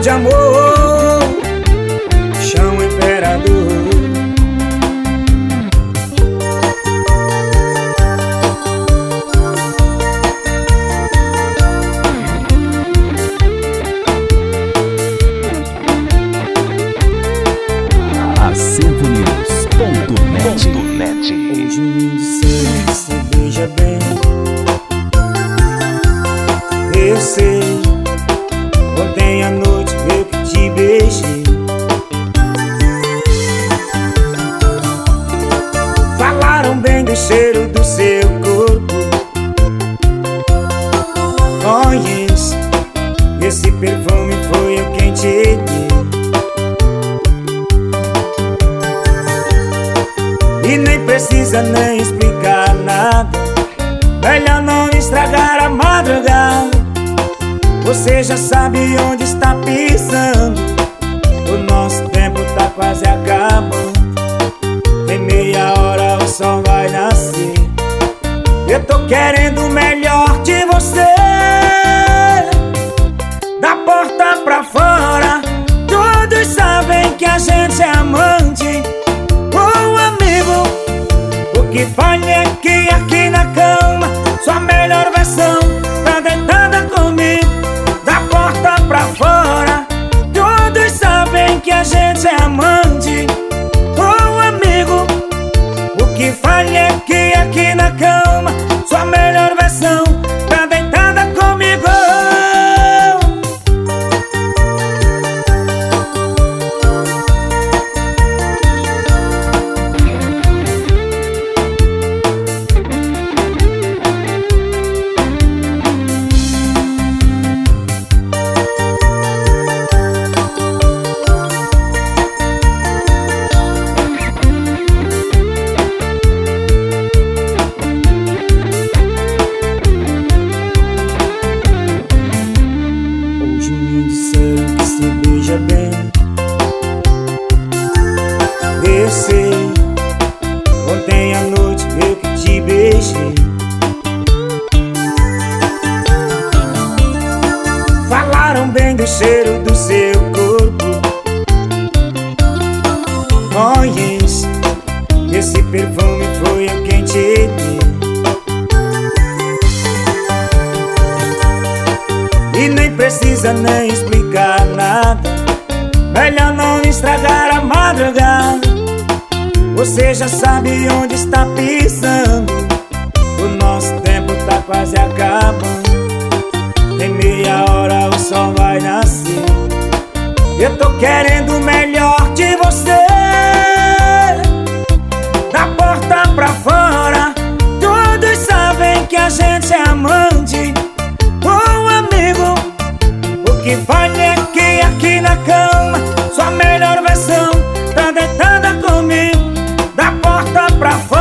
de amor. Chão imperador. AcervoNews.net Hoje me cheiro do seu corpo. Conheço Esse perfume foi eu quem te dei E nem precisa nem explicar nada. Melhor não estragar a madrugada. Você já sabe onde está pisando. O nosso tempo tá quase acabando. Em meia hora o sol vai nascer. Eu tô querendo melhor que falha que aqui na cama Sua melhor versão te beijei Falaram bem do cheiro do seu corpo. Conheço Esse perfume foi eu quem te E nem precisa nem explicar nada. Melhor não estragar a madrugada. Você já sabe onde está pisando. O nosso tempo tá quase acabando. Em meia hora o sol vai nascer. Eu tô querendo o melhor de você. Da porta pra fora Todos sabem que a gente é amante. Bom amigo O que vale é que aqui na cama Sua melhor versão Tá deitada comigo. Da porta pra fora